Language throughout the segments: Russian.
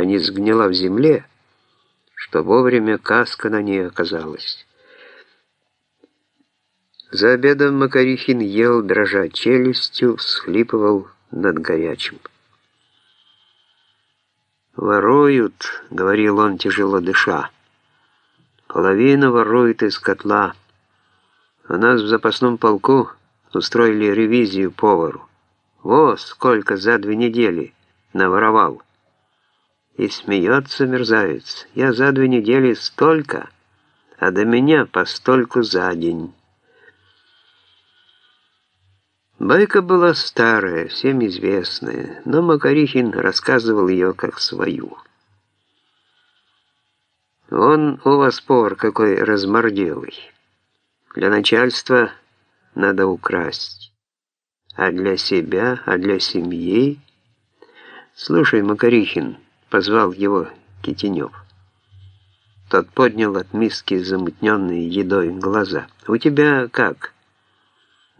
а не сгнила в земле, что вовремя каска на ней оказалась. За обедом Макарихин ел, дрожа челюстью, всхлипывал над горячим. «Воруют», — говорил он, тяжело дыша. «Половина ворует из котла. У нас в запасном полку устроили ревизию повару. Во, сколько за две недели наворовал!» И смеется мерзавец. «Я за две недели столько, а до меня постольку за день». Байка была старая, всем известная, но Макарихин рассказывал ее как свою. «Он у вас повар какой разморделый. Для начальства надо украсть. А для себя, а для семьи...» «Слушай, Макарихин», — позвал его Китенев. Тот поднял от миски замутненные едой глаза. «У тебя как?»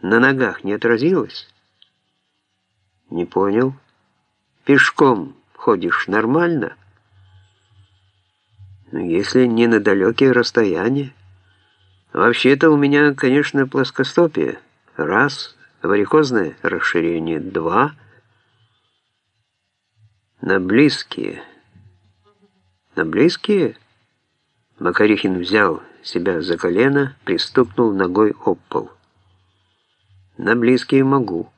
на ногах не отразилось? Не понял. Пешком ходишь нормально? Ну, если не на далекие расстояния. Вообще-то у меня, конечно, плоскостопие. Раз, варикозное расширение. Два, на близкие. На близкие? Макарихин взял себя за колено, пристукнул ногой об пол. На близкие могу.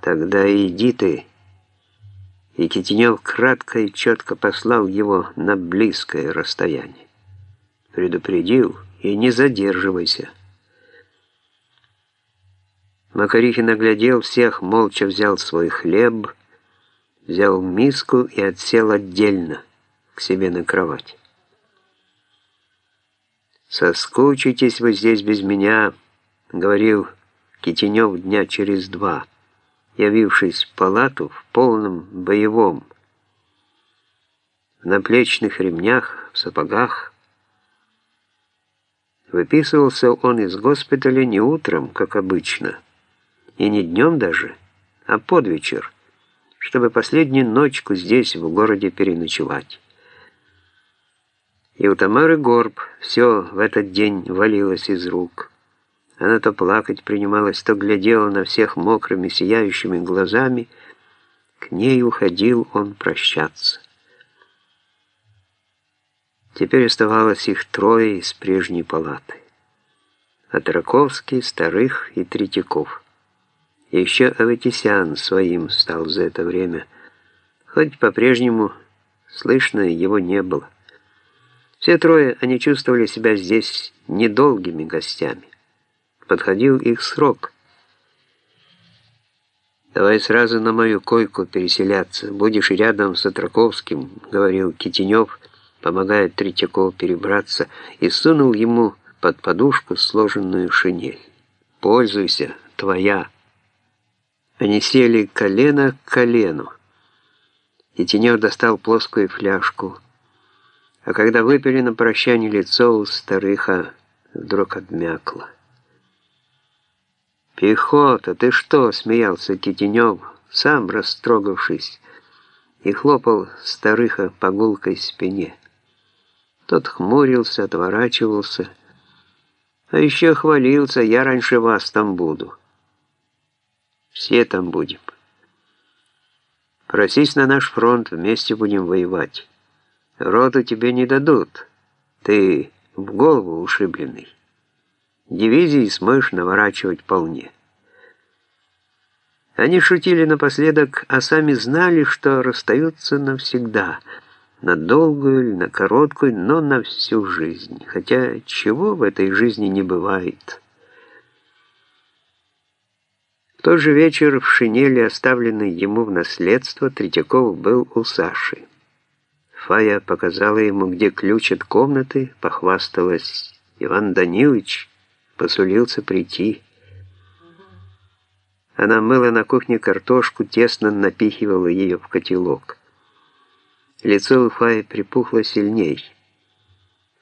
Тогда иди ты. И Китенев кратко и четко послал его на близкое расстояние. Предупредил, и не задерживайся. Макарихин оглядел всех, молча взял свой хлеб, взял миску и отсел отдельно к себе на кровать. «Соскучитесь вы здесь без меня», говорил Китенев дня через два, явившись в палату в полном боевом, в наплечных ремнях, в сапогах. Выписывался он из госпиталя не утром, как обычно, и не днем даже, а под вечер, чтобы последнюю ночку здесь, в городе, переночевать. И у Тамары Горб все в этот день валилось из рук. Она то плакать принималась, то глядела на всех мокрыми, сияющими глазами. К ней уходил он прощаться. Теперь оставалось их трое из прежней палаты. Отраковский, Старых и Третьяков. Еще Аветисян своим стал за это время, хоть по-прежнему слышно его не было. Все трое они чувствовали себя здесь недолгими гостями подходил их срок. «Давай сразу на мою койку переселяться, будешь рядом с Отраковским», — говорил Китенев, помогая Третьякову перебраться, и сунул ему под подушку сложенную шинель. «Пользуйся, твоя». Они сели колено к колену. Китенев достал плоскую фляжку, а когда выпили на прощание лицо у старыха, вдруг обмякло. «Пехота, ты что?» — смеялся Китенев, сам растрогавшись, и хлопал старыха по гулкой спине. Тот хмурился, отворачивался, а еще хвалился, я раньше вас там буду. Все там будем. Просись на наш фронт, вместе будем воевать. Роду тебе не дадут, ты в голову ушибленный. Дивизии смоешь наворачивать полне. Они шутили напоследок, а сами знали, что расстаются навсегда, на долгую или на короткую, но на всю жизнь. Хотя чего в этой жизни не бывает. Тот же вечер в шинели, оставленной ему в наследство, Третьяков был у Саши. Фая показала ему, где ключ от комнаты, похвасталась Иван Данилович, посулился прийти. Она мыла на кухне картошку, тесно напихивала ее в котелок. Лицо у Фаи припухло сильней.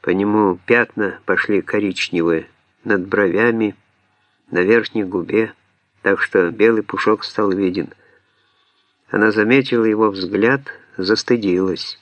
По нему пятна пошли коричневые, над бровями, на верхней губе, так что белый пушок стал виден. Она заметила его взгляд, застыдилась.